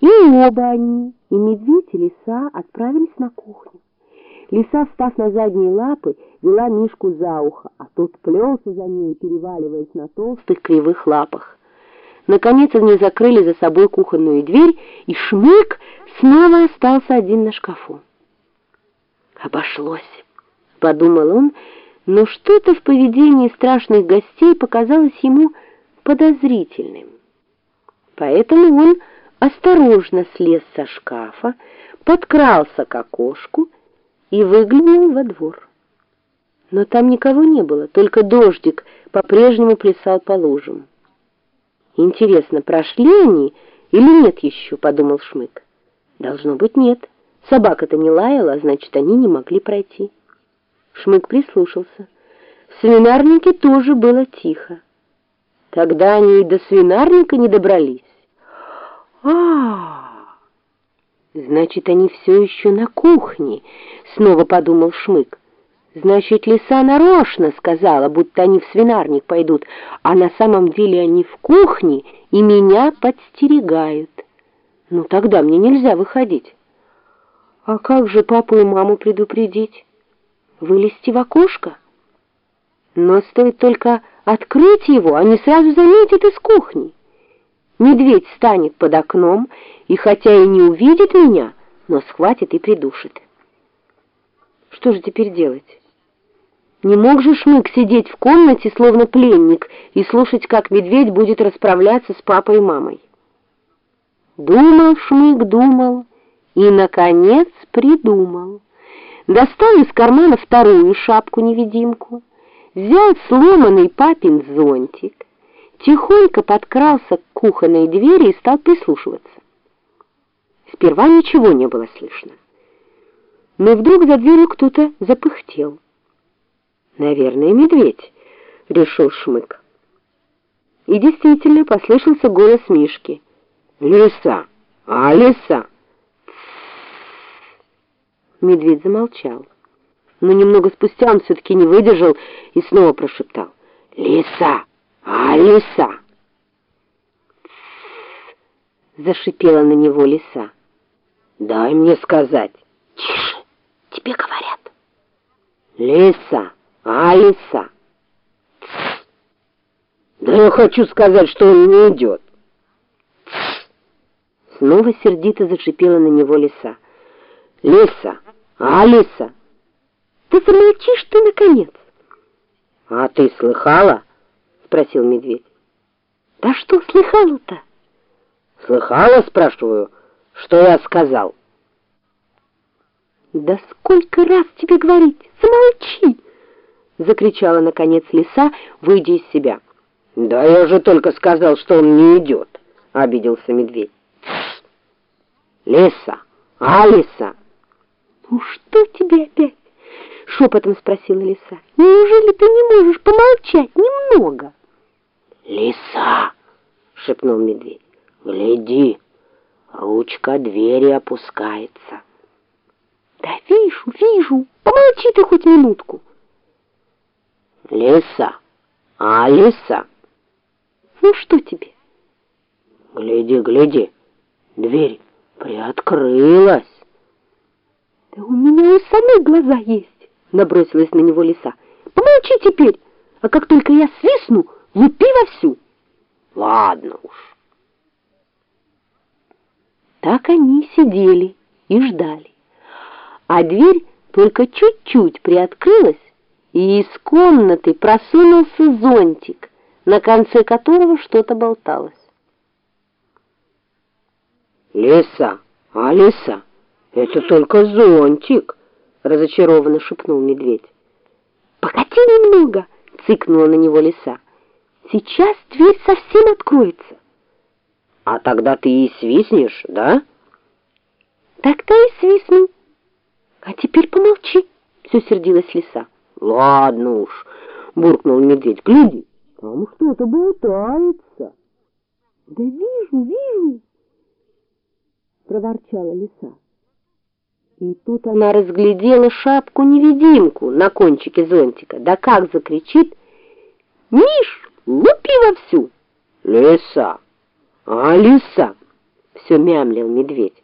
И оба они, и медведь, и лиса, отправились на кухню. Лиса, встав на задние лапы, вела Мишку за ухо, а тот плелся за ней, переваливаясь на толстых кривых лапах. Наконец они закрыли за собой кухонную дверь, и Шмык снова остался один на шкафу. «Обошлось», — подумал он, но что-то в поведении страшных гостей показалось ему подозрительным. Поэтому он осторожно слез со шкафа, подкрался к окошку и выглянул во двор. Но там никого не было, только дождик по-прежнему плясал по лужам. «Интересно, прошли они или нет еще?» — подумал Шмык. «Должно быть, нет. Собака-то не лаяла, а значит, они не могли пройти». Шмык прислушался. В свинарнике тоже было тихо. Тогда они и до свинарника не добрались. А, Значит, они все еще на кухне, снова подумал Шмык. Значит, лиса нарочно сказала, будто они в свинарник пойдут, а на самом деле они в кухне и меня подстерегают. Ну, тогда мне нельзя выходить. А как же папу и маму предупредить? Вылезти в окошко? Но стоит только открыть его, они сразу заметят из кухни. Медведь станет под окном и, хотя и не увидит меня, но схватит и придушит. Что же теперь делать? Не мог же Шмык сидеть в комнате, словно пленник, и слушать, как медведь будет расправляться с папой и мамой. Думал Шмык, думал, и, наконец, придумал. Достал из кармана вторую шапку-невидимку, взял сломанный папин зонтик, тихонько подкрался к кухонной двери и стал прислушиваться. Сперва ничего не было слышно. Но вдруг за дверью кто-то запыхтел. «Наверное, медведь», — решил Шмык. И действительно послышался голос Мишки. «Лиса! А, лиса!» Медведь замолчал. Но немного спустя он все-таки не выдержал и снова прошептал. «Лиса! А, лиса!» Зашипела на него лиса. «Дай мне сказать!» «Тише! Тебе говорят!» «Лиса! А, лиса!» «Да я хочу сказать, что он не идет!» Снова сердито зашипела на него лиса. «Лиса! Алиса!» «Да замолчишь ты, наконец!» «А ты слыхала?» — спросил медведь. «Да что слыхала-то?» «Слыхала, спрашиваю, что я сказал?» «Да сколько раз тебе говорить? Замолчи!» — закричала, наконец, лиса, выйдя из себя. «Да я же только сказал, что он не идет!» — обиделся медведь. «Лиса! Алиса!» «Ну что тебе опять?» — шепотом спросила лиса. «Неужели ты не можешь помолчать немного?» «Лиса!» — шепнул медведь. «Гляди, ручка двери опускается». «Да вижу, вижу! Помолчи ты хоть минутку!» «Лиса! А, лиса!» «Ну что тебе?» «Гляди, гляди, дверь приоткрылась!» «Да у меня у самой глаза есть!» — набросилась на него лиса. «Помолчи теперь, а как только я свистну, лупи вовсю!» «Ладно уж!» Так они сидели и ждали. А дверь только чуть-чуть приоткрылась, и из комнаты просунулся зонтик, на конце которого что-то болталось. «Лиса, а лиса!» «Это только зонтик», — разочарованно шепнул медведь. «Погоди немного», — цыкнула на него лиса. «Сейчас дверь совсем откроется». «А тогда ты и свистнешь, да?» «Так-то и свистну». «А теперь помолчи», — все сердилась лиса. «Ладно уж», — буркнул медведь, — «гляди, там что-то болтается». «Да вижу, вижу», — проворчала лиса. И тут она разглядела шапку-невидимку на кончике зонтика. Да как закричит «Миш, лупи вовсю!» «Лиса! А, лиса!» все мямлил медведь.